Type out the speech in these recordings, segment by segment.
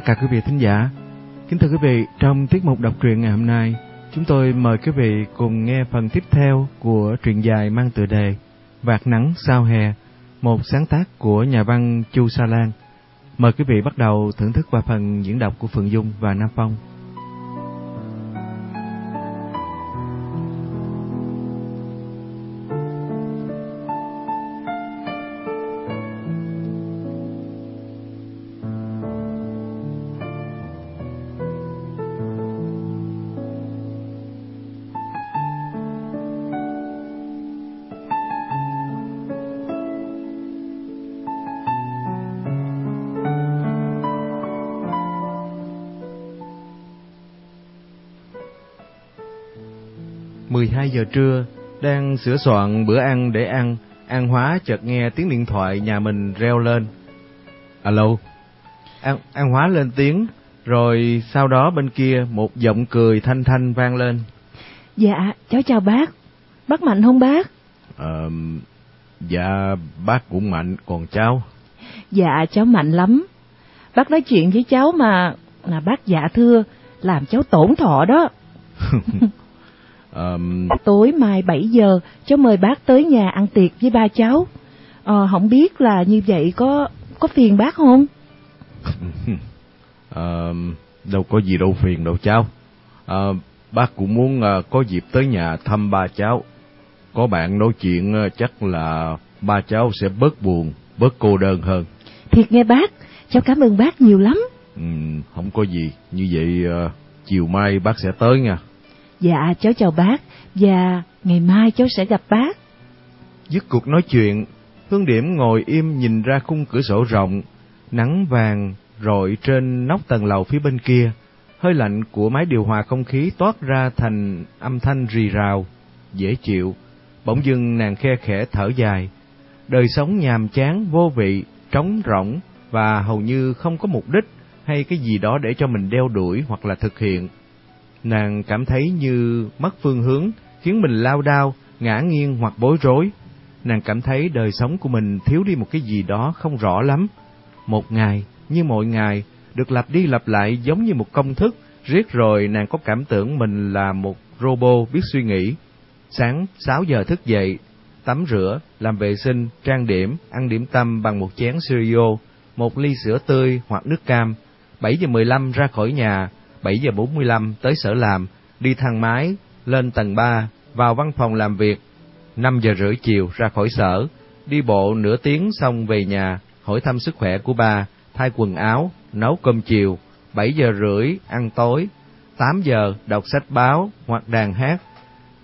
tất cả quý vị thính giả. Kính thưa quý vị, trong tiết mục đọc truyện ngày hôm nay, chúng tôi mời quý vị cùng nghe phần tiếp theo của truyện dài mang tựa đề Vạt nắng sao hè, một sáng tác của nhà văn Chu Sa Lan. Mời quý vị bắt đầu thưởng thức qua phần diễn đọc của Phượng Dung và Nam Phong. 12 giờ trưa, đang sửa soạn bữa ăn để ăn, An Hóa chợt nghe tiếng điện thoại nhà mình reo lên. Alo. An, An Hóa lên tiếng, rồi sau đó bên kia một giọng cười thanh thanh vang lên. Dạ, cháu chào bác. Bác mạnh không bác? Ờ, dạ bác cũng mạnh, còn cháu? Dạ cháu mạnh lắm. Bác nói chuyện với cháu mà là bác dạ thưa, làm cháu tổn thọ đó. Um... Tối mai 7 giờ, cháu mời bác tới nhà ăn tiệc với ba cháu. Ờ, không biết là như vậy có có phiền bác không? à, đâu có gì đâu phiền đâu cháu. À, bác cũng muốn à, có dịp tới nhà thăm ba cháu. Có bạn nói chuyện à, chắc là ba cháu sẽ bớt buồn, bớt cô đơn hơn. Thiệt nghe bác, cháu cảm ơn bác nhiều lắm. Ừ, không có gì, như vậy à, chiều mai bác sẽ tới nha. Dạ, cháu chào bác, và ngày mai cháu sẽ gặp bác. Dứt cuộc nói chuyện, Hương Điểm ngồi im nhìn ra khung cửa sổ rộng, nắng vàng rọi trên nóc tầng lầu phía bên kia. Hơi lạnh của máy điều hòa không khí toát ra thành âm thanh rì rào, dễ chịu. Bỗng dưng nàng khe khẽ thở dài. Đời sống nhàm chán, vô vị, trống rỗng và hầu như không có mục đích hay cái gì đó để cho mình đeo đuổi hoặc là thực hiện. Nàng cảm thấy như mất phương hướng, khiến mình lao đao, ngã nghiêng hoặc bối rối. Nàng cảm thấy đời sống của mình thiếu đi một cái gì đó không rõ lắm. Một ngày, như mọi ngày, được lặp đi lặp lại giống như một công thức, riết rồi nàng có cảm tưởng mình là một robot biết suy nghĩ. Sáng 6 giờ thức dậy, tắm rửa, làm vệ sinh, trang điểm, ăn điểm tâm bằng một chén cereal, một ly sữa tươi hoặc nước cam. 7 giờ 15 ra khỏi nhà, 7 giờ 45 tới sở làm, đi thang máy, lên tầng 3, vào văn phòng làm việc. 5 giờ rưỡi chiều ra khỏi sở, đi bộ nửa tiếng xong về nhà, hỏi thăm sức khỏe của ba, thay quần áo, nấu cơm chiều, 7 giờ rưỡi ăn tối, 8 giờ đọc sách báo hoặc đàn hát,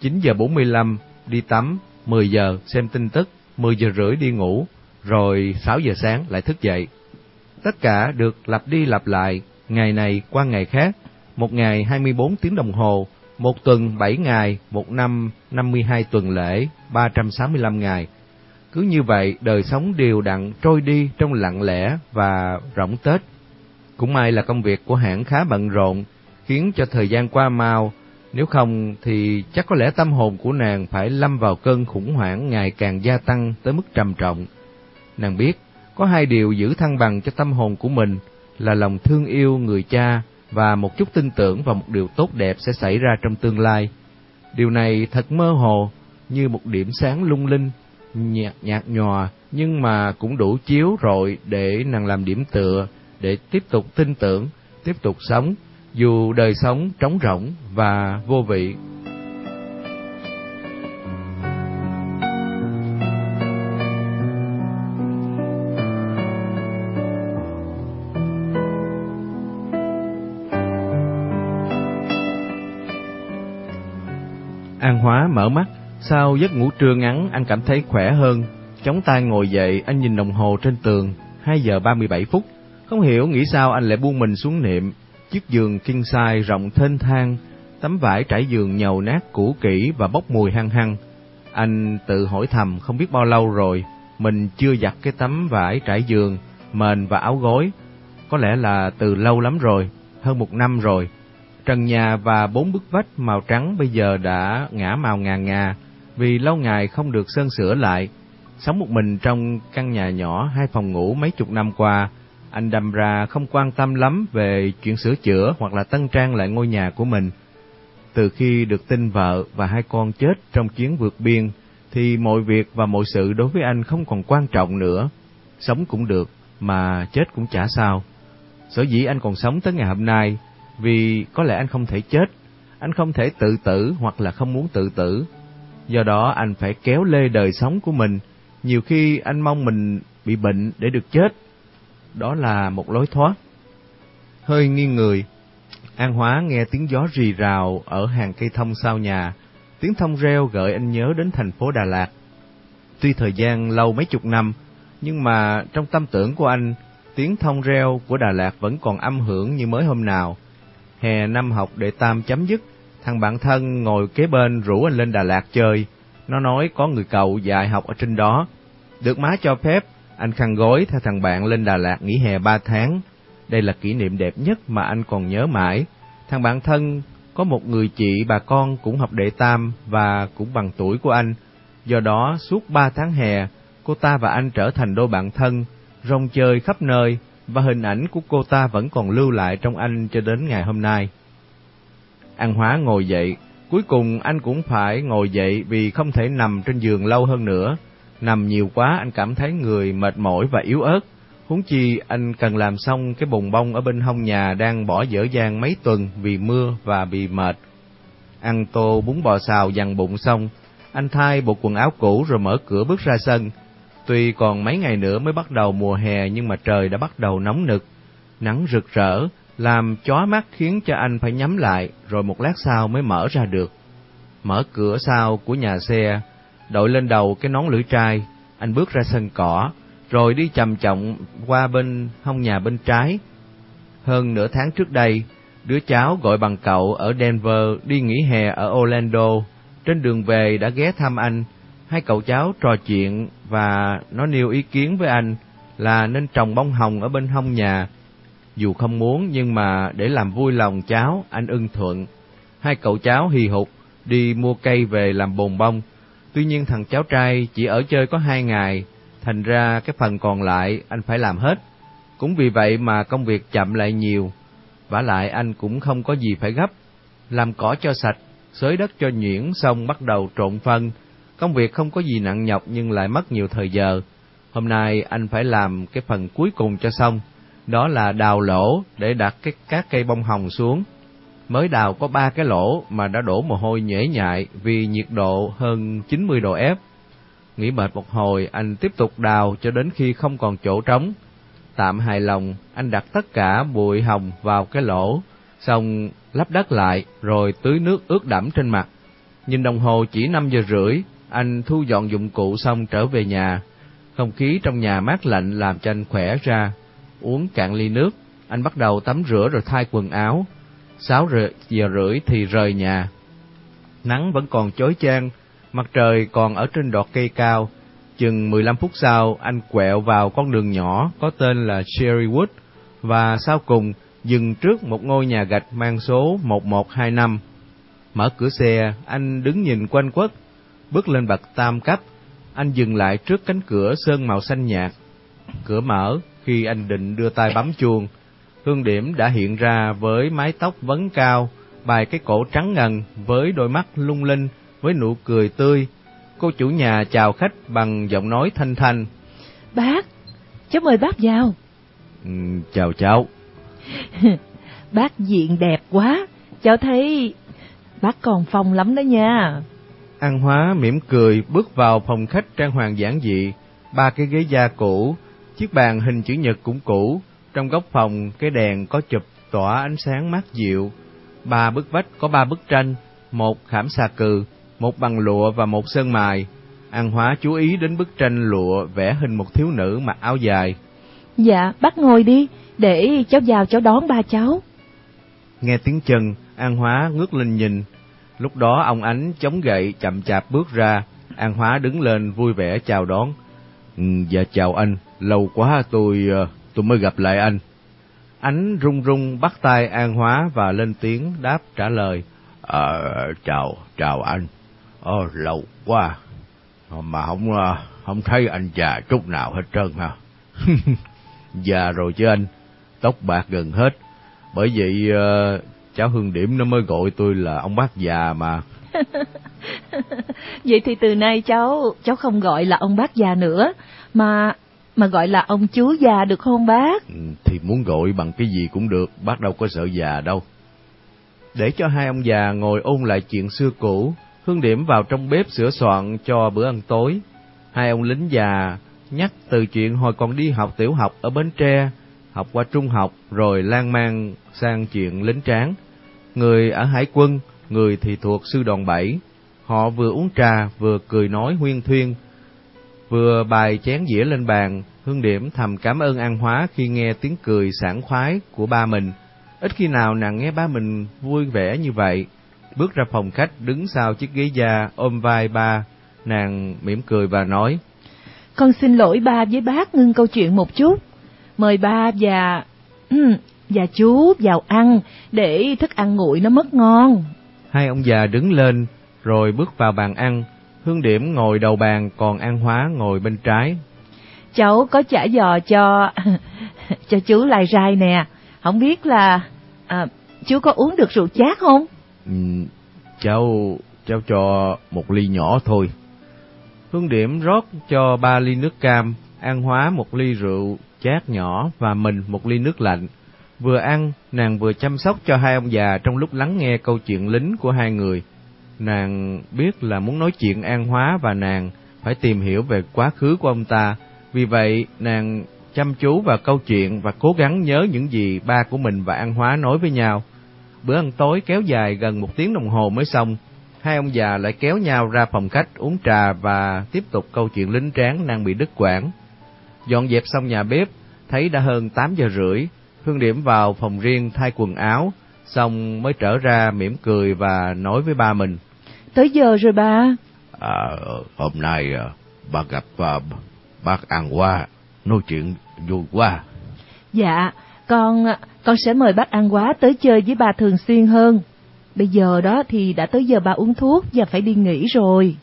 9 giờ 45 đi tắm, 10 giờ xem tin tức, 10 giờ rưỡi đi ngủ, rồi 6 giờ sáng lại thức dậy. Tất cả được lặp đi lặp lại, ngày này qua ngày khác, một ngày 24 tiếng đồng hồ, một tuần 7 ngày, một năm 52 tuần lễ, 365 ngày. Cứ như vậy, đời sống đều đặn trôi đi trong lặng lẽ và rỗng tết. Cũng may là công việc của hãng khá bận rộn, khiến cho thời gian qua mau, nếu không thì chắc có lẽ tâm hồn của nàng phải lâm vào cơn khủng hoảng ngày càng gia tăng tới mức trầm trọng. Nàng biết, có hai điều giữ thăng bằng cho tâm hồn của mình là lòng thương yêu người cha và một chút tin tưởng vào một điều tốt đẹp sẽ xảy ra trong tương lai. Điều này thật mơ hồ, như một điểm sáng lung linh, nhạt nhạt nhòa, nhưng mà cũng đủ chiếu rọi để nàng làm điểm tựa, để tiếp tục tin tưởng, tiếp tục sống, dù đời sống trống rỗng và vô vị. Hóa mở mắt, sau giấc ngủ trưa ngắn anh cảm thấy khỏe hơn. Chống tay ngồi dậy, anh nhìn đồng hồ trên tường, 2 giờ 37 phút. Không hiểu nghĩ sao anh lại buông mình xuống niệm. Chiếc giường king size rộng thênh thang, tấm vải trải giường nhầu nát cũ kỹ và bốc mùi hăng hăng. Anh tự hỏi thầm không biết bao lâu rồi, mình chưa giặt cái tấm vải trải giường, mền và áo gối. Có lẽ là từ lâu lắm rồi, hơn một năm rồi. Trần nhà và bốn bức vách màu trắng bây giờ đã ngã màu ngà ngà vì lâu ngày không được sơn sửa lại. Sống một mình trong căn nhà nhỏ hai phòng ngủ mấy chục năm qua, anh đâm ra không quan tâm lắm về chuyện sửa chữa hoặc là tân trang lại ngôi nhà của mình. Từ khi được tin vợ và hai con chết trong chuyến vượt biên, thì mọi việc và mọi sự đối với anh không còn quan trọng nữa. Sống cũng được, mà chết cũng chả sao. Sở dĩ anh còn sống tới ngày hôm nay, vì có lẽ anh không thể chết, anh không thể tự tử hoặc là không muốn tự tử. Do đó anh phải kéo lê đời sống của mình, nhiều khi anh mong mình bị bệnh để được chết. Đó là một lối thoát. Hơi nghiêng người, An Hóa nghe tiếng gió rì rào ở hàng cây thông sau nhà, tiếng thông reo gợi anh nhớ đến thành phố Đà Lạt. Tuy thời gian lâu mấy chục năm, nhưng mà trong tâm tưởng của anh, tiếng thông reo của Đà Lạt vẫn còn âm hưởng như mới hôm nào. Hè năm học đệ tam chấm dứt, thằng bạn thân ngồi kế bên rủ anh lên Đà Lạt chơi. Nó nói có người cậu dạy học ở trên đó. Được má cho phép, anh khăn gối theo thằng bạn lên Đà Lạt nghỉ hè ba tháng. Đây là kỷ niệm đẹp nhất mà anh còn nhớ mãi. Thằng bạn thân có một người chị bà con cũng học đệ tam và cũng bằng tuổi của anh. Do đó, suốt ba tháng hè, cô ta và anh trở thành đôi bạn thân, rong chơi khắp nơi và hình ảnh của cô ta vẫn còn lưu lại trong anh cho đến ngày hôm nay. An Hóa ngồi dậy, cuối cùng anh cũng phải ngồi dậy vì không thể nằm trên giường lâu hơn nữa. Nằm nhiều quá anh cảm thấy người mệt mỏi và yếu ớt. Huống chi anh cần làm xong cái bồn bông ở bên hông nhà đang bỏ dở dang mấy tuần vì mưa và bị mệt. Ăn tô bún bò xào dằn bụng xong, anh thay bộ quần áo cũ rồi mở cửa bước ra sân. Tuy còn mấy ngày nữa mới bắt đầu mùa hè nhưng mà trời đã bắt đầu nóng nực. Nắng rực rỡ, làm chói mắt khiến cho anh phải nhắm lại rồi một lát sau mới mở ra được. Mở cửa sau của nhà xe, đội lên đầu cái nón lưỡi trai, anh bước ra sân cỏ, rồi đi chậm chậm qua bên hông nhà bên trái. Hơn nửa tháng trước đây, đứa cháu gọi bằng cậu ở Denver đi nghỉ hè ở Orlando, trên đường về đã ghé thăm anh. Hai cậu cháu trò chuyện và nó nêu ý kiến với anh là nên trồng bông hồng ở bên hông nhà. Dù không muốn nhưng mà để làm vui lòng cháu, anh ưng thuận. Hai cậu cháu hì hục đi mua cây về làm bồn bông. Tuy nhiên thằng cháu trai chỉ ở chơi có hai ngày, thành ra cái phần còn lại anh phải làm hết. Cũng vì vậy mà công việc chậm lại nhiều, vả lại anh cũng không có gì phải gấp. Làm cỏ cho sạch, xới đất cho nhuyễn xong bắt đầu trộn phân. Công việc không có gì nặng nhọc nhưng lại mất nhiều thời giờ. Hôm nay anh phải làm cái phần cuối cùng cho xong, đó là đào lỗ để đặt cái các cây bông hồng xuống. Mới đào có ba cái lỗ mà đã đổ mồ hôi nhễ nhại vì nhiệt độ hơn 90 độ F. Nghỉ mệt một hồi, anh tiếp tục đào cho đến khi không còn chỗ trống. Tạm hài lòng, anh đặt tất cả bụi hồng vào cái lỗ, xong lắp đất lại rồi tưới nước ướt đẫm trên mặt. Nhìn đồng hồ chỉ năm giờ rưỡi, anh thu dọn dụng cụ xong trở về nhà. Không khí trong nhà mát lạnh làm cho anh khỏe ra. Uống cạn ly nước, anh bắt đầu tắm rửa rồi thay quần áo. Sáu giờ rưỡi thì rời nhà. Nắng vẫn còn chói chang, mặt trời còn ở trên đọt cây cao. Chừng 15 phút sau, anh quẹo vào con đường nhỏ có tên là Cherrywood và sau cùng dừng trước một ngôi nhà gạch mang số 1125. Mở cửa xe, anh đứng nhìn quanh quất, bước lên bậc tam cấp, anh dừng lại trước cánh cửa sơn màu xanh nhạt. Cửa mở, khi anh định đưa tay bấm chuông, Hương Điểm đã hiện ra với mái tóc vấn cao, bài cái cổ trắng ngần với đôi mắt lung linh, với nụ cười tươi. Cô chủ nhà chào khách bằng giọng nói thanh thanh. Bác, cháu mời bác vào. Ừ, chào cháu. bác diện đẹp quá, cháu thấy bác còn phong lắm đó nha. An Hóa mỉm cười bước vào phòng khách trang hoàng giản dị, ba cái ghế da cũ, chiếc bàn hình chữ nhật cũng cũ, trong góc phòng cái đèn có chụp tỏa ánh sáng mát dịu, ba bức vách có ba bức tranh, một khảm xà cừ, một bằng lụa và một sơn mài. An Hóa chú ý đến bức tranh lụa vẽ hình một thiếu nữ mặc áo dài. Dạ, bác ngồi đi, để cháu vào cháu đón ba cháu. Nghe tiếng chân, An Hóa ngước lên nhìn. Lúc đó ông Ánh chống gậy chậm chạp bước ra, An Hóa đứng lên vui vẻ chào đón. Ừ, dạ chào anh, lâu quá tôi ờ, tôi mới gặp lại anh. Ánh run run bắt tay An Hóa và lên tiếng đáp trả lời. À, chào, chào anh. Ồ, lâu quá. Mà không không thấy anh già chút nào hết trơn ha. già rồi chứ anh, tóc bạc gần hết. Bởi vậy cháu Hương Điểm nó mới gọi tôi là ông bác già mà. vậy thì từ nay cháu cháu không gọi là ông bác già nữa, mà mà gọi là ông chú già được không bác? Ừ, thì muốn gọi bằng cái gì cũng được, bác đâu có sợ già đâu. Để cho hai ông già ngồi ôn lại chuyện xưa cũ, Hương Điểm vào trong bếp sửa soạn cho bữa ăn tối. Hai ông lính già nhắc từ chuyện hồi còn đi học tiểu học ở Bến Tre, học qua trung học rồi lan man sang chuyện lính tráng. Người ở hải quân, người thì thuộc sư đoàn bảy. Họ vừa uống trà vừa cười nói huyên thuyên, vừa bài chén dĩa lên bàn, Hương Điểm thầm cảm ơn An Hóa khi nghe tiếng cười sảng khoái của ba mình. Ít khi nào nàng nghe ba mình vui vẻ như vậy. Bước ra phòng khách đứng sau chiếc ghế da ôm vai ba, nàng mỉm cười và nói: "Con xin lỗi ba với bác ngưng câu chuyện một chút. Mời ba và và chú vào ăn để thức ăn nguội nó mất ngon." Hai ông già đứng lên rồi bước vào bàn ăn. Hương Điểm ngồi đầu bàn còn An Hóa ngồi bên trái. Cháu có chả giò cho cho chú lại rai nè. Không biết là à, chú có uống được rượu chát không? Ừ, cháu cháu cho một ly nhỏ thôi. Hương Điểm rót cho ba ly nước cam, An Hóa một ly rượu chát nhỏ và mình một ly nước lạnh. Vừa ăn, nàng vừa chăm sóc cho hai ông già trong lúc lắng nghe câu chuyện lính của hai người. Nàng biết là muốn nói chuyện An Hóa và nàng phải tìm hiểu về quá khứ của ông ta, vì vậy nàng chăm chú vào câu chuyện và cố gắng nhớ những gì ba của mình và An Hóa nói với nhau. Bữa ăn tối kéo dài gần một tiếng đồng hồ mới xong, hai ông già lại kéo nhau ra phòng khách uống trà và tiếp tục câu chuyện lính tráng nàng bị đứt quãng. Dọn dẹp xong nhà bếp, thấy đã hơn tám giờ rưỡi, Hương Điểm vào phòng riêng thay quần áo, xong mới trở ra mỉm cười và nói với ba mình. Tới giờ rồi ba. À, hôm nay à, bà gặp à, bác ăn qua, nói chuyện vui quá. Dạ, con con sẽ mời bác ăn quá tới chơi với bà thường xuyên hơn. Bây giờ đó thì đã tới giờ bà uống thuốc và phải đi nghỉ rồi.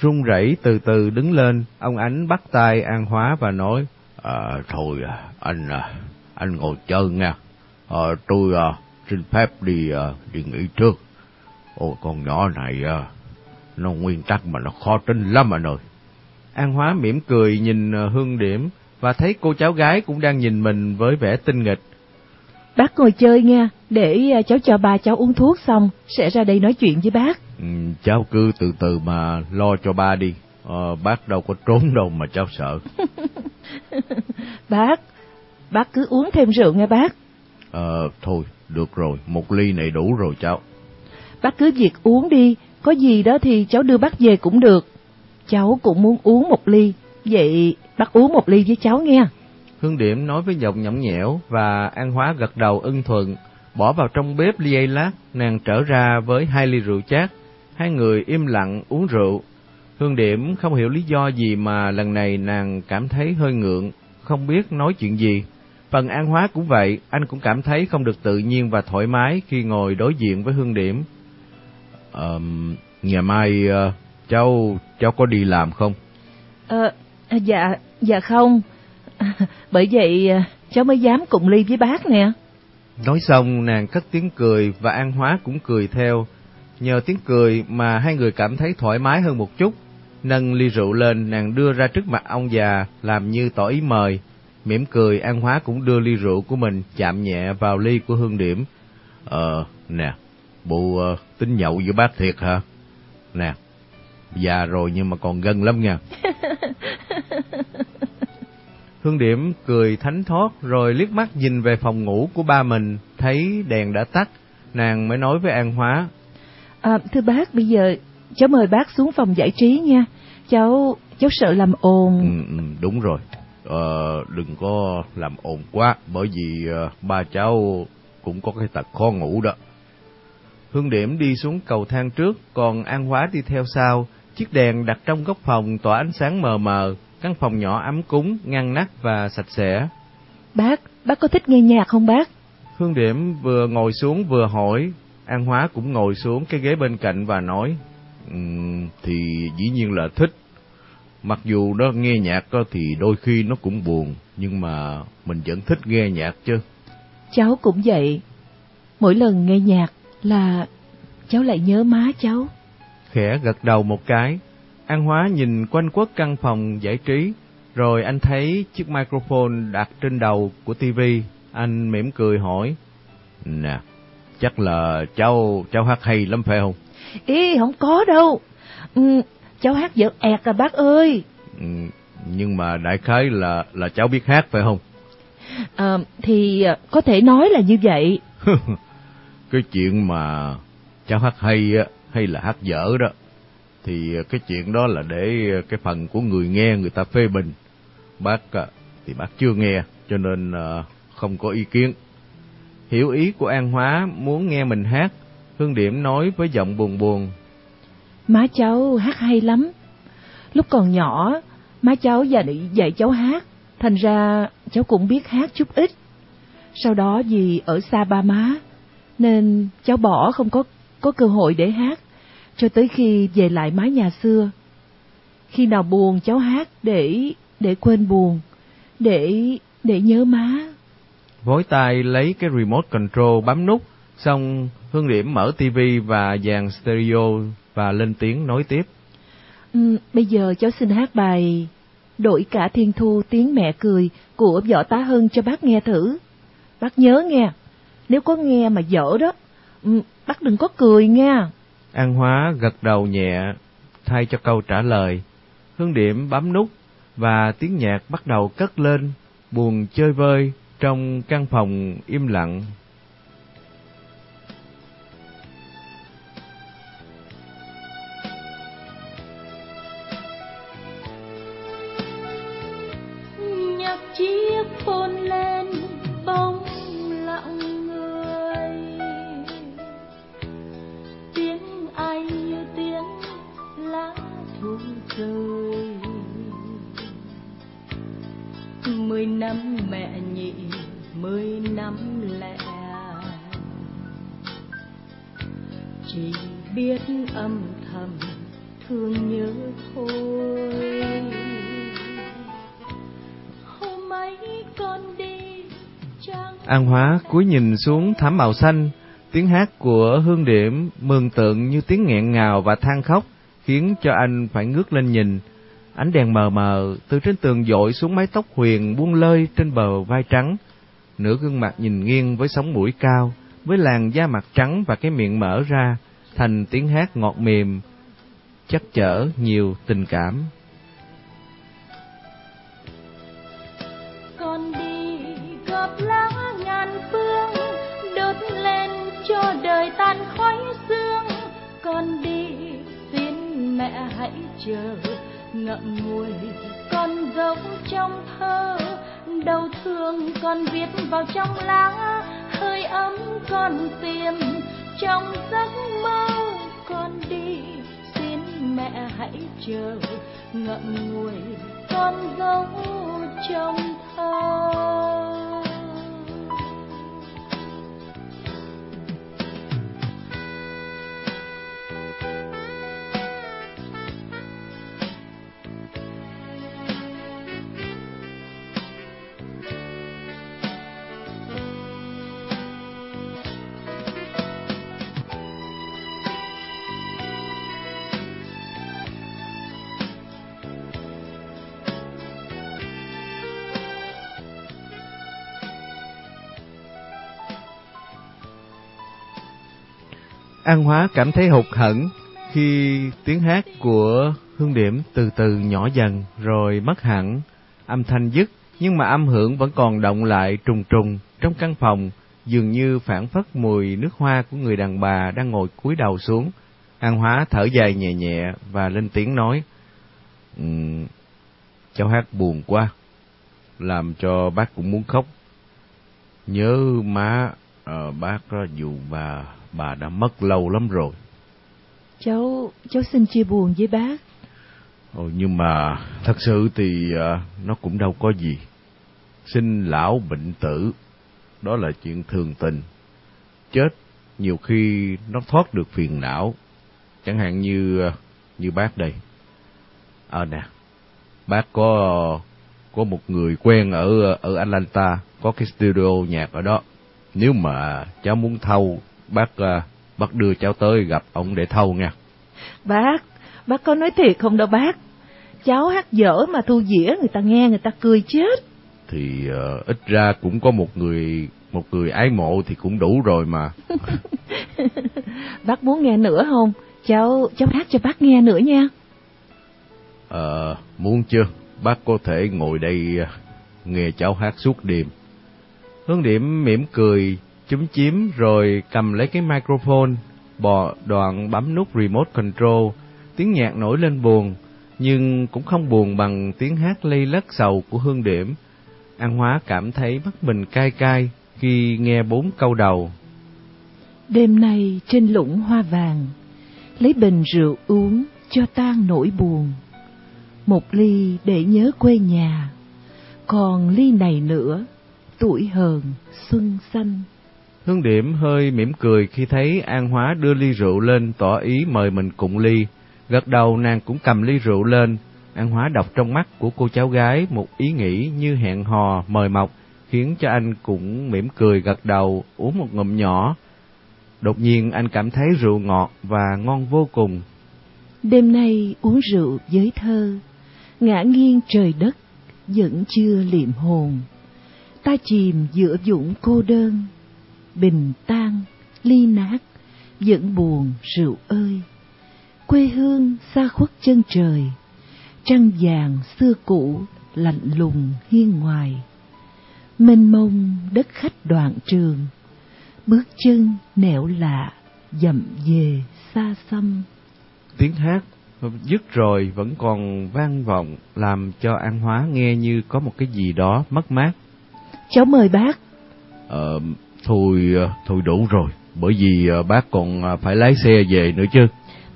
Run rẩy từ từ đứng lên, ông Ánh bắt tay An Hóa và nói, à, thôi anh anh ngồi chơi nha, à, tôi à, xin phép đi à, đi nghỉ trước. Ôi con nhỏ này à, nó nguyên tắc mà nó khó tin lắm anh ơi. An Hóa mỉm cười nhìn Hương Điểm và thấy cô cháu gái cũng đang nhìn mình với vẻ tinh nghịch. Bác ngồi chơi nha, để cháu cho ba cháu uống thuốc xong, sẽ ra đây nói chuyện với bác. Ừ, cháu cứ từ từ mà lo cho ba đi, ờ, bác đâu có trốn đâu mà cháu sợ. bác, bác cứ uống thêm rượu nghe bác. Ờ, thôi, được rồi, một ly này đủ rồi cháu. Bác cứ việc uống đi, có gì đó thì cháu đưa bác về cũng được. Cháu cũng muốn uống một ly, vậy bác uống một ly với cháu nghe. Hương Điểm nói với giọng nhõng nhẽo và An Hóa gật đầu ưng thuận, bỏ vào trong bếp ly lát, nàng trở ra với hai ly rượu chát. Hai người im lặng uống rượu. Hương Điểm không hiểu lý do gì mà lần này nàng cảm thấy hơi ngượng, không biết nói chuyện gì. Phần An Hóa cũng vậy, anh cũng cảm thấy không được tự nhiên và thoải mái khi ngồi đối diện với Hương Điểm. Ờ, ngày mai uh, cháu cháu có đi làm không? Ờ, dạ, dạ không. bởi vậy ờ, cháu mới dám cùng ly với bác nè. Nói xong nàng cất tiếng cười và An Hóa cũng cười theo. Nhờ tiếng cười mà hai người cảm thấy thoải mái hơn một chút. Nâng ly rượu lên, nàng đưa ra trước mặt ông già, làm như tỏ ý mời. Mỉm cười, An Hóa cũng đưa ly rượu của mình chạm nhẹ vào ly của Hương Điểm. Ờ, nè, bộ uh, tính nhậu với bác thiệt hả? Nè, già rồi nhưng mà còn gân lắm nha. Hương Điểm cười thánh thót rồi liếc mắt nhìn về phòng ngủ của ba mình, thấy đèn đã tắt, nàng mới nói với An Hóa. À, thưa bác, bây giờ cháu mời bác xuống phòng giải trí nha. Cháu cháu sợ làm ồn. Ừ, ừ đúng rồi. Ờ, đừng có làm ồn quá, bởi vì uh, ba cháu cũng có cái tật khó ngủ đó. Hương Điểm đi xuống cầu thang trước, còn An Hóa đi theo sau. Chiếc đèn đặt trong góc phòng tỏa ánh sáng mờ mờ, căn phòng nhỏ ấm cúng, ngăn nắp và sạch sẽ. Bác, bác có thích nghe nhạc không bác? Hương Điểm vừa ngồi xuống vừa hỏi, An Hóa cũng ngồi xuống cái ghế bên cạnh và nói, um, thì dĩ nhiên là thích. Mặc dù nó nghe nhạc thì đôi khi nó cũng buồn, nhưng mà mình vẫn thích nghe nhạc chứ. Cháu cũng vậy. Mỗi lần nghe nhạc là cháu lại nhớ má cháu. Khẽ gật đầu một cái, An Hóa nhìn quanh quất căn phòng giải trí, rồi anh thấy chiếc microphone đặt trên đầu của tivi, anh mỉm cười hỏi: "Nè, chắc là cháu cháu hát hay lắm phải không?" Ý không có đâu. Ừ, cháu hát dở ẹt à bác ơi. Ừ, nhưng mà đại khái là là cháu biết hát phải không? À, thì à, có thể nói là như vậy. cái chuyện mà cháu hát hay hay là hát dở đó thì cái chuyện đó là để cái phần của người nghe người ta phê bình bác thì bác chưa nghe cho nên à, không có ý kiến hiểu ý của an hóa muốn nghe mình hát hương điểm nói với giọng buồn buồn má cháu hát hay lắm lúc còn nhỏ má cháu dạy dạy cháu hát thành ra cháu cũng biết hát chút ít sau đó vì ở xa ba má nên cháu bỏ không có có cơ hội để hát cho tới khi về lại mái nhà xưa. Khi nào buồn cháu hát để để quên buồn, để để nhớ má. Vối tay lấy cái remote control bấm nút, xong Hương Điểm mở tivi và dàn stereo và lên tiếng nói tiếp. Ừ, bây giờ cháu xin hát bài Đổi cả thiên thu tiếng mẹ cười của võ tá Hân cho bác nghe thử. Bác nhớ nghe, nếu có nghe mà dở đó, ừ, bác đừng có cười nha. An Hóa gật đầu nhẹ, thay cho câu trả lời. Hương Điểm bấm nút và tiếng nhạc bắt đầu cất lên, buồn chơi vơi trong căn phòng im lặng. Nhạc cúi nhìn xuống thảm màu xanh, tiếng hát của Hương Điểm mường tượng như tiếng nghẹn ngào và than khóc khiến cho anh phải ngước lên nhìn. Ánh đèn mờ mờ từ trên tường dội xuống mái tóc huyền buông lơi trên bờ vai trắng. Nửa gương mặt nhìn nghiêng với sóng mũi cao, với làn da mặt trắng và cái miệng mở ra, thành tiếng hát ngọt mềm, chắc chở nhiều tình cảm. Con đi gặp lá mẹ hãy chờ, ngậm ngùi con dấu trong thơ. Đau thương con viết vào trong lá, hơi ấm con tìm. Trong giấc mơ con đi, xin mẹ hãy chờ, ngậm ngùi con dấu trong thơ. An Hóa cảm thấy hụt hẫng khi tiếng hát của Hương Điểm từ từ nhỏ dần rồi mất hẳn, âm thanh dứt nhưng mà âm hưởng vẫn còn động lại trùng trùng trong căn phòng, dường như phản phất mùi nước hoa của người đàn bà đang ngồi cúi đầu xuống. An Hóa thở dài nhẹ nhẹ và lên tiếng nói: um, "Cháu hát buồn quá, làm cho bác cũng muốn khóc. Nhớ má, uh, bác dù bà bà đã mất lâu lắm rồi. Cháu, cháu xin chia buồn với bác. Ồ, nhưng mà thật sự thì uh, nó cũng đâu có gì. Sinh lão bệnh tử, đó là chuyện thường tình. Chết nhiều khi nó thoát được phiền não, chẳng hạn như uh, như bác đây. Ờ à, nè, bác có có một người quen ở ở Atlanta, có cái studio nhạc ở đó. Nếu mà cháu muốn thâu, bác à, bác đưa cháu tới gặp ông để thâu nha. Bác, bác có nói thiệt không đâu bác. Cháu hát dở mà thu dĩa người ta nghe người ta cười chết. Thì uh, ít ra cũng có một người một người ái mộ thì cũng đủ rồi mà. bác muốn nghe nữa không? Cháu cháu hát cho bác nghe nữa nha. Ờ, muốn chưa? Bác có thể ngồi đây à, nghe cháu hát suốt đêm. Hướng điểm mỉm cười, chúm chím rồi cầm lấy cái microphone, bò đoạn bấm nút remote control, tiếng nhạc nổi lên buồn, nhưng cũng không buồn bằng tiếng hát lây lất sầu của Hương Điểm. An Hóa cảm thấy mắt mình cay cay khi nghe bốn câu đầu. Đêm nay trên lũng hoa vàng, lấy bình rượu uống cho tan nỗi buồn. Một ly để nhớ quê nhà, còn ly này nữa, tuổi hờn, xuân xanh. Hương Điểm hơi mỉm cười khi thấy An Hóa đưa ly rượu lên tỏ ý mời mình cùng ly. Gật đầu nàng cũng cầm ly rượu lên. An Hóa đọc trong mắt của cô cháu gái một ý nghĩ như hẹn hò mời mọc, khiến cho anh cũng mỉm cười gật đầu uống một ngụm nhỏ. Đột nhiên anh cảm thấy rượu ngọt và ngon vô cùng. Đêm nay uống rượu với thơ, ngã nghiêng trời đất, vẫn chưa liệm hồn. Ta chìm giữa dũng cô đơn, bình tan, ly nát, vẫn buồn rượu ơi. Quê hương xa khuất chân trời, trăng vàng xưa cũ lạnh lùng hiên ngoài. Mênh mông đất khách đoạn trường, bước chân nẻo lạ, dậm về xa xăm. Tiếng hát dứt rồi vẫn còn vang vọng làm cho An Hóa nghe như có một cái gì đó mất mát. Cháu mời bác. Ờ, thôi, thôi đủ rồi, bởi vì ờ, bác còn ờ, phải lái xe về nữa chứ.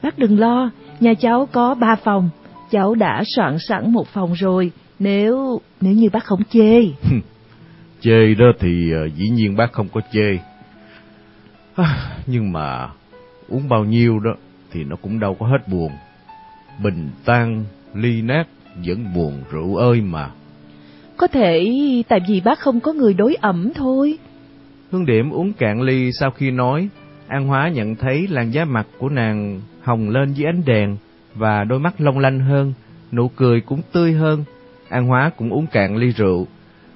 Bác đừng lo, nhà cháu có ba phòng, cháu đã soạn sẵn một phòng rồi, nếu nếu như bác không chê. chê đó thì ờ, dĩ nhiên bác không có chê. nhưng mà uống bao nhiêu đó thì nó cũng đâu có hết buồn. Bình tan, ly nát, vẫn buồn rượu ơi mà. Có thể tại vì bác không có người đối ẩm thôi. Hương Điểm uống cạn ly sau khi nói, An Hóa nhận thấy làn da mặt của nàng hồng lên dưới ánh đèn và đôi mắt long lanh hơn, nụ cười cũng tươi hơn. An Hóa cũng uống cạn ly rượu.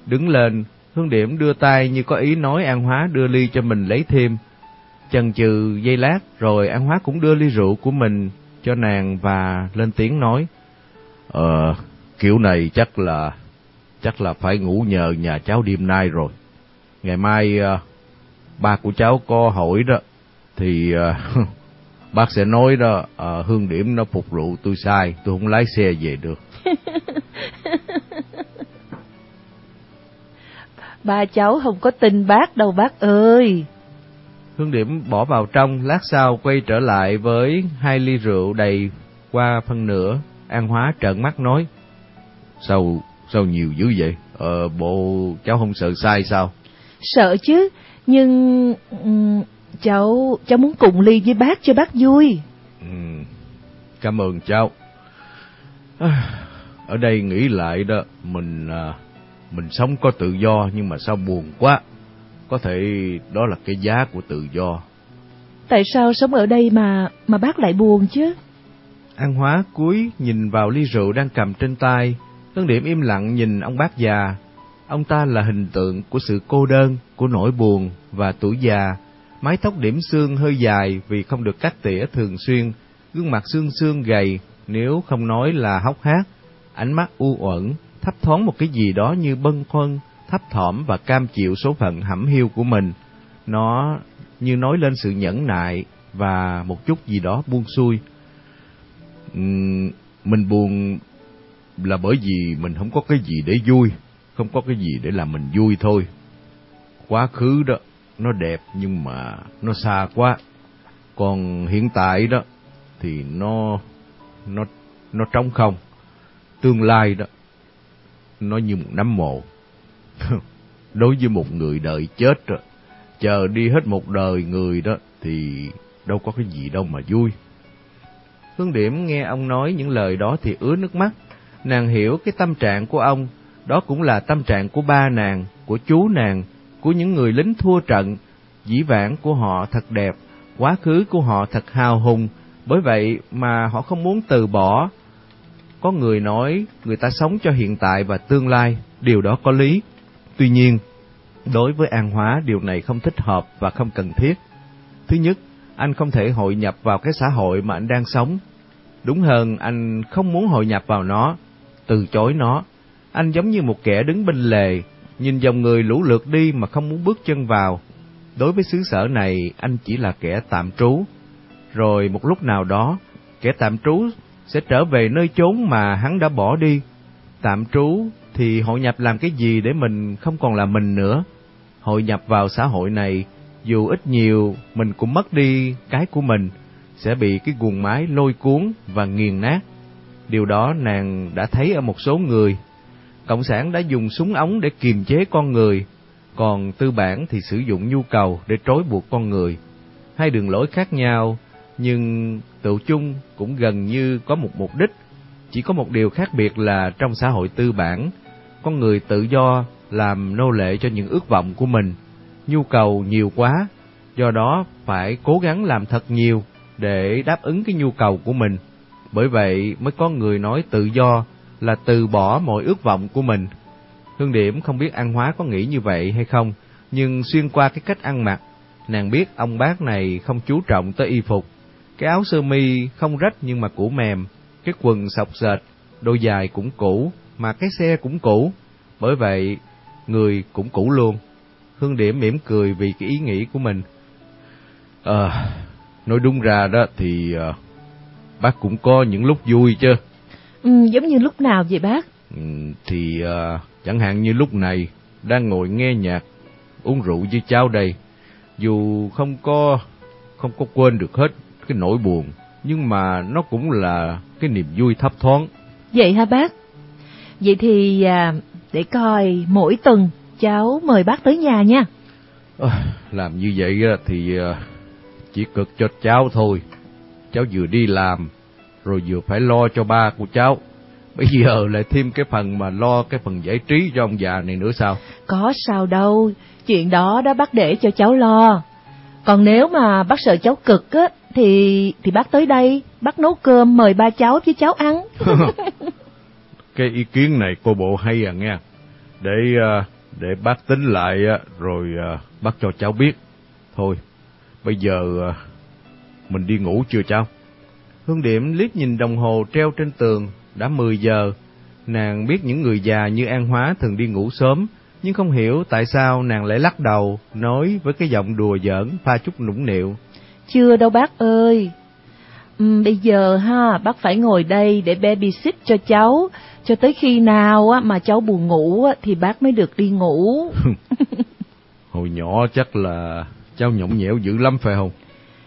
Đứng lên, Hương Điểm đưa tay như có ý nói An Hóa đưa ly cho mình lấy thêm. Chần chừ giây lát rồi An Hóa cũng đưa ly rượu của mình cho nàng và lên tiếng nói. Ờ, kiểu này chắc là chắc là phải ngủ nhờ nhà cháu đêm nay rồi. Ngày mai uh, ba của cháu có hỏi đó thì uh, bác sẽ nói đó uh, hương điểm nó phục rượu tôi sai, tôi không lái xe về được. ba cháu không có tin bác đâu bác ơi. Hương điểm bỏ vào trong, lát sau quay trở lại với hai ly rượu đầy qua phân nửa. An Hóa trợn mắt nói, sao sao nhiều dữ vậy? Ờ, bộ cháu không sợ sai sao? Sợ chứ, nhưng um, cháu cháu muốn cùng ly với bác cho bác vui. Ừ, cảm ơn cháu. ở đây nghĩ lại đó, mình à, mình sống có tự do nhưng mà sao buồn quá. Có thể đó là cái giá của tự do. Tại sao sống ở đây mà mà bác lại buồn chứ? An Hóa cúi nhìn vào ly rượu đang cầm trên tay, Tân Điểm im lặng nhìn ông bác già. Ông ta là hình tượng của sự cô đơn, của nỗi buồn và tuổi già. Mái tóc điểm xương hơi dài vì không được cắt tỉa thường xuyên, gương mặt xương xương gầy nếu không nói là hốc hác, ánh mắt u uẩn, thấp thoáng một cái gì đó như bâng khuâng, thấp thỏm và cam chịu số phận hẩm hiu của mình. Nó như nói lên sự nhẫn nại và một chút gì đó buông xuôi. Uhm, mình buồn là bởi vì mình không có cái gì để vui, không có cái gì để làm mình vui thôi. Quá khứ đó, nó đẹp nhưng mà nó xa quá. Còn hiện tại đó thì nó nó nó trống không. Tương lai đó nó như một nắm mồ. Đối với một người đợi chết rồi, chờ đi hết một đời người đó thì đâu có cái gì đâu mà vui. Hương Điểm nghe ông nói những lời đó thì ứa nước mắt. nàng hiểu cái tâm trạng của ông, đó cũng là tâm trạng của ba nàng, của chú nàng, của những người lính thua trận, dĩ vãng của họ thật đẹp, quá khứ của họ thật hào hùng, bởi vậy mà họ không muốn từ bỏ. Có người nói người ta sống cho hiện tại và tương lai, điều đó có lý. Tuy nhiên, đối với An Hóa điều này không thích hợp và không cần thiết. Thứ nhất, anh không thể hội nhập vào cái xã hội mà anh đang sống. Đúng hơn, anh không muốn hội nhập vào nó, từ chối nó. Anh giống như một kẻ đứng bên lề, nhìn dòng người lũ lượt đi mà không muốn bước chân vào. Đối với xứ sở này, anh chỉ là kẻ tạm trú. Rồi một lúc nào đó, kẻ tạm trú sẽ trở về nơi chốn mà hắn đã bỏ đi. Tạm trú thì hội nhập làm cái gì để mình không còn là mình nữa? Hội nhập vào xã hội này, dù ít nhiều mình cũng mất đi cái của mình, sẽ bị cái guồng máy lôi cuốn và nghiền nát. Điều đó nàng đã thấy ở một số người. Cộng sản đã dùng súng ống để kiềm chế con người, còn tư bản thì sử dụng nhu cầu để trói buộc con người. Hai đường lối khác nhau, nhưng tự chung cũng gần như có một mục đích. Chỉ có một điều khác biệt là trong xã hội tư bản, con người tự do làm nô lệ cho những ước vọng của mình. Nhu cầu nhiều quá, do đó phải cố gắng làm thật nhiều để đáp ứng cái nhu cầu của mình. Bởi vậy mới có người nói tự do là từ bỏ mọi ước vọng của mình. Hương Điểm không biết An Hóa có nghĩ như vậy hay không, nhưng xuyên qua cái cách ăn mặc, nàng biết ông bác này không chú trọng tới y phục. Cái áo sơ mi không rách nhưng mà cũ mềm, cái quần sọc sệt, đôi dài cũng cũ, mà cái xe cũng cũ. Bởi vậy, người cũng cũ luôn. Hương Điểm mỉm cười vì cái ý nghĩ của mình. Ờ, nói đúng ra đó thì uh, bác cũng có những lúc vui chứ. Ừ, giống như lúc nào vậy bác? Ừ, thì uh, chẳng hạn như lúc này, đang ngồi nghe nhạc, uống rượu với cháu đây. Dù không có không có quên được hết cái nỗi buồn, nhưng mà nó cũng là cái niềm vui thấp thoáng. Vậy hả bác? Vậy thì à, để coi mỗi tuần cháu mời bác tới nhà nha. À, làm như vậy thì à, chỉ cực cho cháu thôi. Cháu vừa đi làm, rồi vừa phải lo cho ba của cháu. Bây giờ lại thêm cái phần mà lo cái phần giải trí cho ông già này nữa sao? Có sao đâu, chuyện đó đó bác để cho cháu lo. Còn nếu mà bác sợ cháu cực á, thì thì bác tới đây, bác nấu cơm mời ba cháu với cháu ăn. cái ý kiến này cô bộ hay à nghe. Để à, để bác tính lại rồi à, bác cho cháu biết. Thôi, bây giờ à, mình đi ngủ chưa cháu? Hương Điểm liếc nhìn đồng hồ treo trên tường, đã 10 giờ. Nàng biết những người già như An Hóa thường đi ngủ sớm, nhưng không hiểu tại sao nàng lại lắc đầu, nói với cái giọng đùa giỡn, pha chút nũng nịu. Chưa đâu bác ơi. Ừ, bây giờ ha, bác phải ngồi đây để babysit cho cháu, cho tới khi nào á mà cháu buồn ngủ á thì bác mới được đi ngủ. Hồi nhỏ chắc là cháu nhõng nhẽo dữ lắm phải không?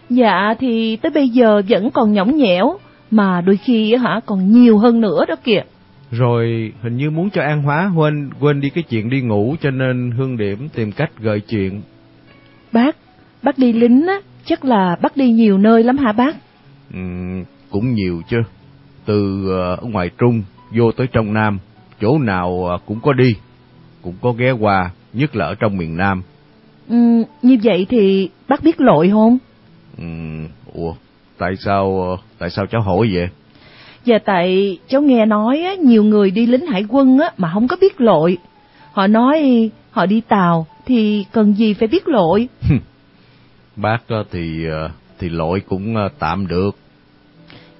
Dạ thì tới bây giờ vẫn còn nhõng nhẽo, mà đôi khi hả còn nhiều hơn nữa đó kìa. Rồi hình như muốn cho An Hóa quên quên đi cái chuyện đi ngủ cho nên Hương Điểm tìm cách gợi chuyện. Bác, bác đi lính á, chắc là bác đi nhiều nơi lắm hả bác? Ừ, cũng nhiều chứ. Từ uh, ở ngoài Trung vô tới trong Nam, chỗ nào uh, cũng có đi, cũng có ghé qua, nhất là ở trong miền Nam. Ừ, như vậy thì bác biết lội không? Ừ, ủa, tại sao tại sao cháu hỏi vậy? Dạ tại cháu nghe nói á, nhiều người đi lính hải quân á, mà không có biết lội. Họ nói họ đi tàu thì cần gì phải biết lội. Bác thì thì lội cũng tạm được.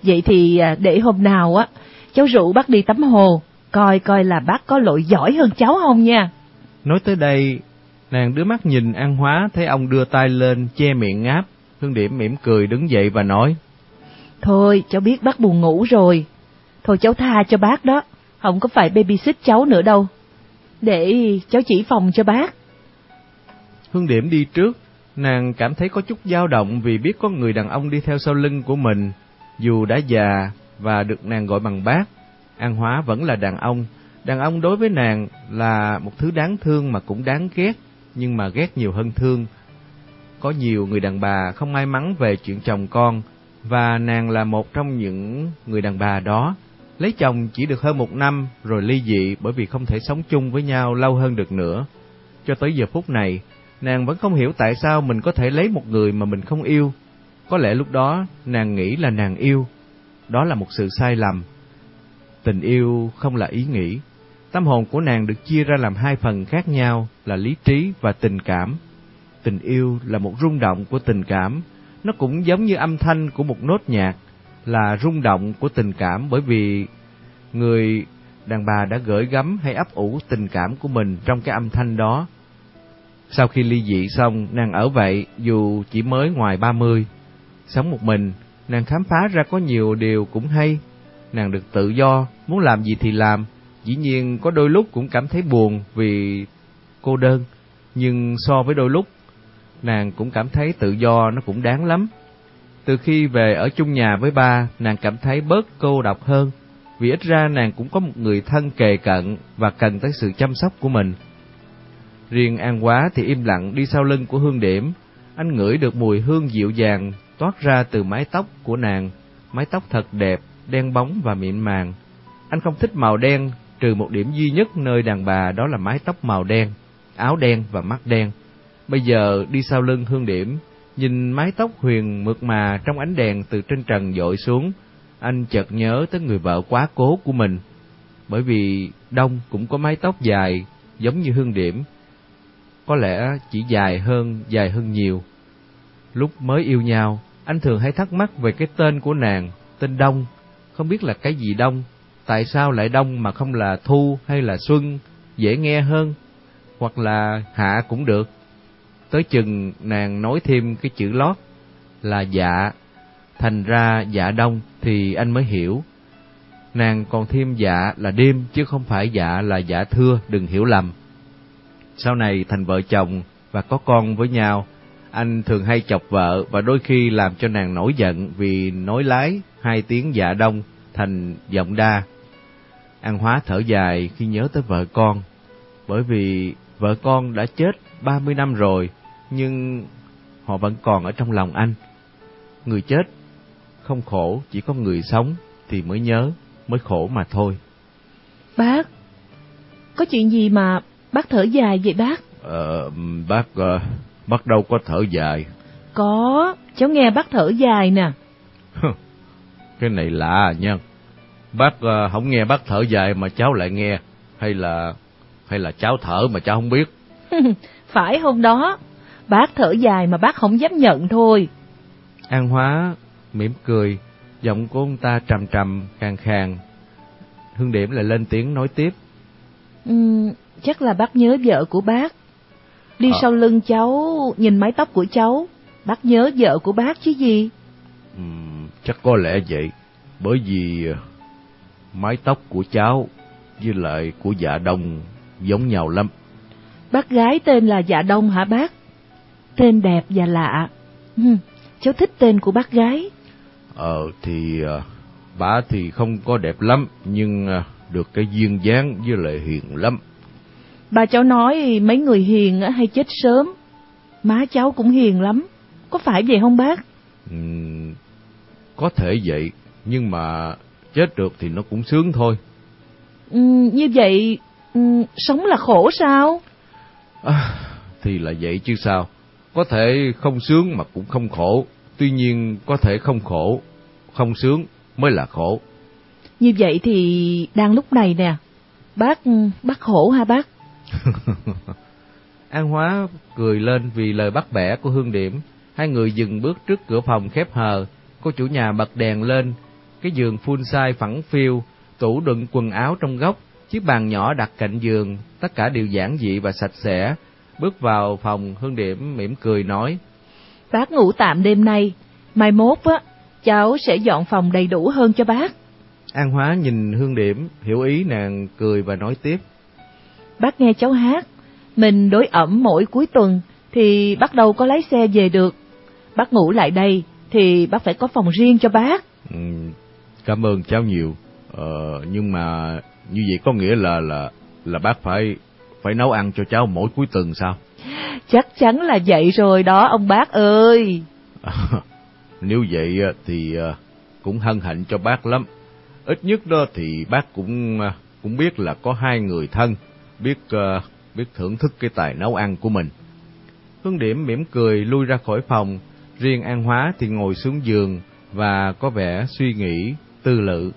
Vậy thì để hôm nào á cháu rủ bác đi tắm hồ, coi coi là bác có lội giỏi hơn cháu không nha. Nói tới đây, nàng đưa mắt nhìn An Hóa thấy ông đưa tay lên che miệng ngáp, Hương Điểm mỉm cười đứng dậy và nói: Thôi, cháu biết bác buồn ngủ rồi. Thôi cháu tha cho bác đó, không có phải babysit cháu nữa đâu. Để cháu chỉ phòng cho bác. Hương Điểm đi trước, nàng cảm thấy có chút dao động vì biết có người đàn ông đi theo sau lưng của mình. Dù đã già và được nàng gọi bằng bác, An Hóa vẫn là đàn ông. Đàn ông đối với nàng là một thứ đáng thương mà cũng đáng ghét, nhưng mà ghét nhiều hơn thương. Có nhiều người đàn bà không may mắn về chuyện chồng con, và nàng là một trong những người đàn bà đó. Lấy chồng chỉ được hơn một năm rồi ly dị bởi vì không thể sống chung với nhau lâu hơn được nữa. Cho tới giờ phút này, nàng vẫn không hiểu tại sao mình có thể lấy một người mà mình không yêu. Có lẽ lúc đó nàng nghĩ là nàng yêu. Đó là một sự sai lầm. Tình yêu không là ý nghĩ. Tâm hồn của nàng được chia ra làm hai phần khác nhau là lý trí và tình cảm. Tình yêu là một rung động của tình cảm, nó cũng giống như âm thanh của một nốt nhạc, là rung động của tình cảm bởi vì người đàn bà đã gửi gắm hay ấp ủ tình cảm của mình trong cái âm thanh đó. Sau khi ly dị xong, nàng ở vậy dù chỉ mới ngoài ba mươi. Sống một mình, nàng khám phá ra có nhiều điều cũng hay. Nàng được tự do, muốn làm gì thì làm. Dĩ nhiên có đôi lúc cũng cảm thấy buồn vì cô đơn. Nhưng so với đôi lúc, nàng cũng cảm thấy tự do nó cũng đáng lắm. Từ khi về ở chung nhà với ba, nàng cảm thấy bớt cô độc hơn, vì ít ra nàng cũng có một người thân kề cận và cần tới sự chăm sóc của mình. Riêng An Quá thì im lặng đi sau lưng của Hương Điểm, anh ngửi được mùi hương dịu dàng toát ra từ mái tóc của nàng, mái tóc thật đẹp, đen bóng và mịn màng. Anh không thích màu đen, trừ một điểm duy nhất nơi đàn bà đó là mái tóc màu đen, áo đen và mắt đen. Bây giờ đi sau lưng Hương Điểm, nhìn mái tóc huyền mượt mà trong ánh đèn từ trên trần dội xuống, anh chợt nhớ tới người vợ quá cố của mình. Bởi vì Đông cũng có mái tóc dài, giống như Hương Điểm. Có lẽ chỉ dài hơn, dài hơn nhiều. Lúc mới yêu nhau, anh thường hay thắc mắc về cái tên của nàng, tên Đông. Không biết là cái gì Đông, tại sao lại Đông mà không là Thu hay là Xuân, dễ nghe hơn, hoặc là Hạ cũng được. Tới chừng nàng nói thêm cái chữ lót là dạ, thành ra dạ đông thì anh mới hiểu. Nàng còn thêm dạ là đêm chứ không phải dạ là dạ thưa, đừng hiểu lầm. Sau này thành vợ chồng và có con với nhau, anh thường hay chọc vợ và đôi khi làm cho nàng nổi giận vì nói lái hai tiếng dạ đông thành giọng đa. An hóa thở dài khi nhớ tới vợ con, bởi vì vợ con đã chết ba mươi năm rồi, nhưng họ vẫn còn ở trong lòng anh. Người chết không khổ, chỉ có người sống thì mới nhớ, mới khổ mà thôi. Bác, có chuyện gì mà bác thở dài vậy bác? Ờ, bác, uh, bác đâu có thở dài. Có, cháu nghe bác thở dài nè. Cái này lạ nha. Bác uh, không nghe bác thở dài mà cháu lại nghe, hay là hay là cháu thở mà cháu không biết? Phải hôm đó, bác thở dài mà bác không dám nhận thôi. An Hóa mỉm cười, giọng của ông ta trầm trầm, khàn khàn. Hương Điểm lại lên tiếng nói tiếp. Ừ, chắc là bác nhớ vợ của bác. Đi à. sau lưng cháu, nhìn mái tóc của cháu, bác nhớ vợ của bác chứ gì? Ừ, chắc có lẽ vậy, bởi vì ờ, mái tóc của cháu với lại của dạ đông giống nhau lắm. Bác gái tên là dạ đông hả bác? Tên đẹp và lạ. Ừ, cháu thích tên của bác gái. Ờ thì uh, bà thì không có đẹp lắm nhưng uh, được cái duyên dáng với lại hiền lắm. Bà cháu nói mấy người hiền hay chết sớm. Má cháu cũng hiền lắm. Có phải vậy không bác? Ừ, có thể vậy, nhưng mà chết được thì nó cũng sướng thôi. Ừ, như vậy, ừ, sống là khổ sao? À, thì là vậy chứ sao. Có thể không sướng mà cũng không khổ. Tuy nhiên có thể không khổ, không sướng mới là khổ. Như vậy thì đang lúc này nè, bác bác khổ ha bác? An Hóa cười lên vì lời bắt bẻ của Hương Điểm. Hai người dừng bước trước cửa phòng khép hờ. Cô chủ nhà bật đèn lên. Cái giường full size phẳng phiu, tủ đựng quần áo trong góc, chiếc bàn nhỏ đặt cạnh giường, tất cả đều giản dị và sạch sẽ. Bước vào phòng, Hương Điểm mỉm cười nói. Bác ngủ tạm đêm nay, mai mốt á, cháu sẽ dọn phòng đầy đủ hơn cho bác. An Hóa nhìn Hương Điểm, hiểu ý nàng cười và nói tiếp. Bác nghe cháu hát, mình đối ẩm mỗi cuối tuần thì bắt đầu có lái xe về được. Bác ngủ lại đây thì bác phải có phòng riêng cho bác. Ừ, cảm ơn cháu nhiều. Ờ, nhưng mà như vậy có nghĩa là là là bác phải phải nấu ăn cho cháu mỗi cuối tuần sao? Chắc chắn là vậy rồi đó ông bác ơi. nếu vậy thì ờ, cũng hân hạnh cho bác lắm. ít nhất đó thì bác cũng à, cũng biết là có hai người thân biết uh, biết thưởng thức cái tài nấu ăn của mình. Hương Điểm mỉm cười lui ra khỏi phòng, riêng An Hóa thì ngồi xuống giường và có vẻ suy nghĩ tư lự.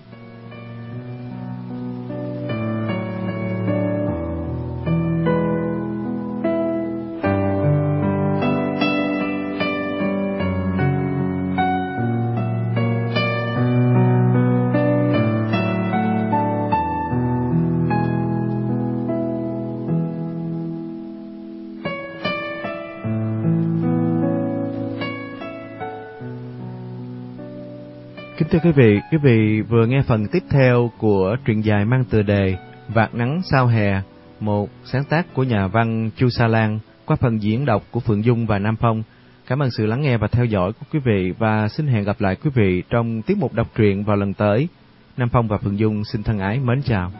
Kính thưa quý vị, quý vị vừa nghe phần tiếp theo của truyện dài mang tựa đề Vạt nắng sao hè, một sáng tác của nhà văn Chu Sa Lan qua phần diễn đọc của Phượng Dung và Nam Phong. Cảm ơn sự lắng nghe và theo dõi của quý vị và xin hẹn gặp lại quý vị trong tiết mục đọc truyện vào lần tới. Nam Phong và Phượng Dung xin thân ái mến chào.